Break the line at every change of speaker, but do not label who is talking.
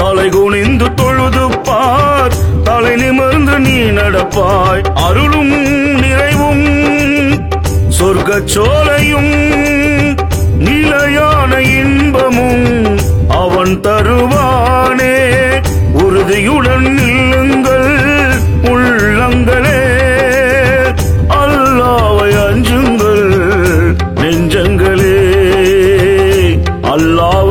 தலை குனிந்து தொழுது பார். தலை நிமிர்ந்து நீ நடப்பாய். அருளும் நிறைவும் சொர்க்க சோலையும் நிலையான இன்பமும் அவன் தருவானே. உறுதியுடன் நில்லுங்கள் உள்ளங்களே. அல்லாவை அஞ்சுங்கள் நெஞ்சங்களே. அல்லாவை